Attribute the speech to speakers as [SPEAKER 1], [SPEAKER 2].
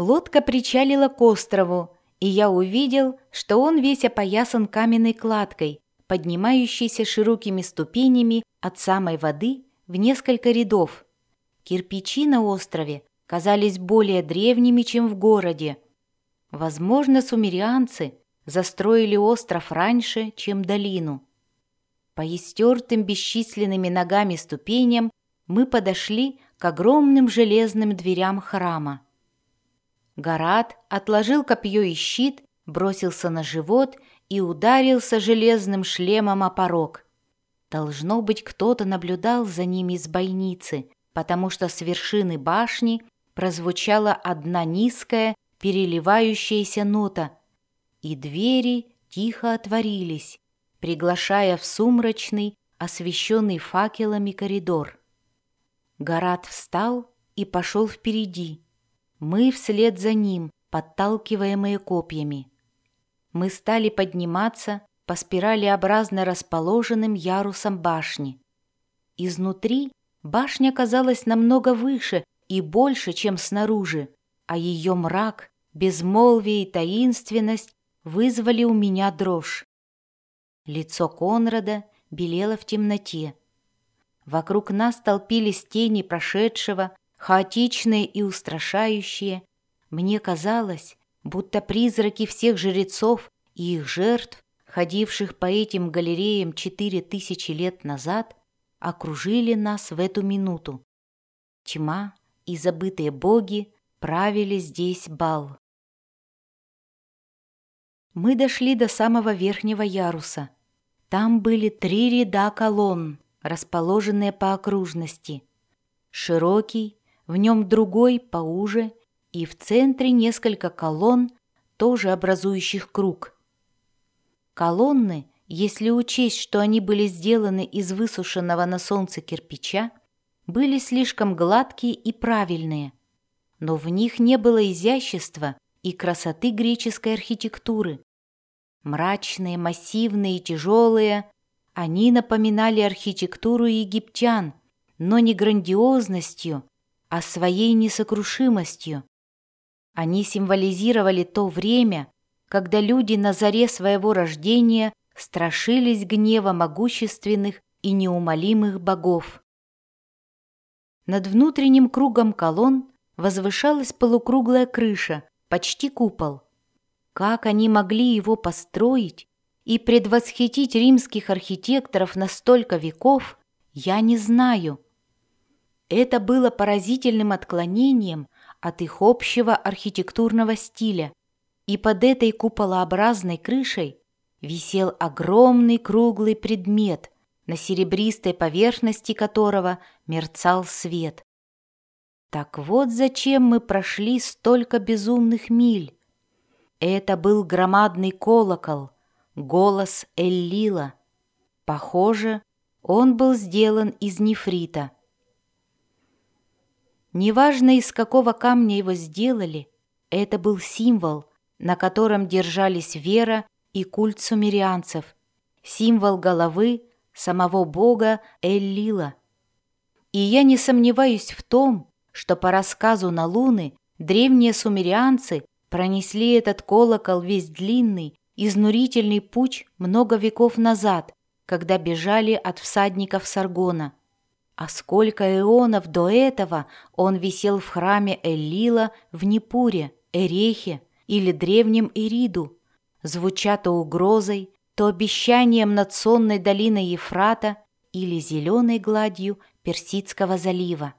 [SPEAKER 1] Лодка причалила к острову, и я увидел, что он весь опоясан каменной кладкой, поднимающейся широкими ступенями от самой воды в несколько рядов. Кирпичи на острове казались более древними, чем в городе. Возможно, сумерианцы застроили остров раньше, чем долину. По истертым бесчисленными ногами ступеням мы подошли к огромным железным дверям храма. Гарат отложил копье и щит, бросился на живот и ударился железным шлемом о порог. Должно быть, кто-то наблюдал за ними из бойницы, потому что с вершины башни прозвучала одна низкая, переливающаяся нота, и двери тихо отворились, приглашая в сумрачный, освещенный факелами коридор. Гарат встал и пошел впереди. Мы вслед за ним, подталкиваемые копьями. Мы стали подниматься по спиралеобразно расположенным ярусам башни. Изнутри башня казалась намного выше и больше, чем снаружи, а ее мрак, безмолвие и таинственность вызвали у меня дрожь. Лицо Конрада белело в темноте. Вокруг нас толпились тени прошедшего, хаотичные и устрашающие. Мне казалось, будто призраки всех жрецов и их жертв, ходивших по этим галереям четыре тысячи лет назад, окружили нас в эту минуту. Тьма и забытые боги правили здесь бал. Мы дошли до самого верхнего яруса. Там были три ряда колонн, расположенные по окружности. Широкий, в нем другой поуже, и в центре несколько колонн, тоже образующих круг. Колонны, если учесть, что они были сделаны из высушенного на солнце кирпича, были слишком гладкие и правильные, но в них не было изящества и красоты греческой архитектуры. Мрачные, массивные тяжелые, они напоминали архитектуру египтян, но не грандиозностью, а своей несокрушимостью. Они символизировали то время, когда люди на заре своего рождения страшились гнева могущественных и неумолимых богов. Над внутренним кругом колонн возвышалась полукруглая крыша, почти купол. Как они могли его построить и предвосхитить римских архитекторов на столько веков, я не знаю. Это было поразительным отклонением от их общего архитектурного стиля, и под этой куполообразной крышей висел огромный круглый предмет, на серебристой поверхности которого мерцал свет. Так вот зачем мы прошли столько безумных миль. Это был громадный колокол, голос Эллила. Похоже, он был сделан из нефрита. Неважно, из какого камня его сделали, это был символ, на котором держались вера и культ сумерианцев, символ головы самого бога Эллила. И я не сомневаюсь в том, что по рассказу на Луны древние сумерианцы пронесли этот колокол весь длинный, изнурительный путь много веков назад, когда бежали от всадников Саргона. А сколько эонов до этого он висел в храме Эллила в Непуре, Эрехе или древнем Ириду, звуча то угрозой, то обещанием над сонной долиной Ефрата или зеленой гладью Персидского залива.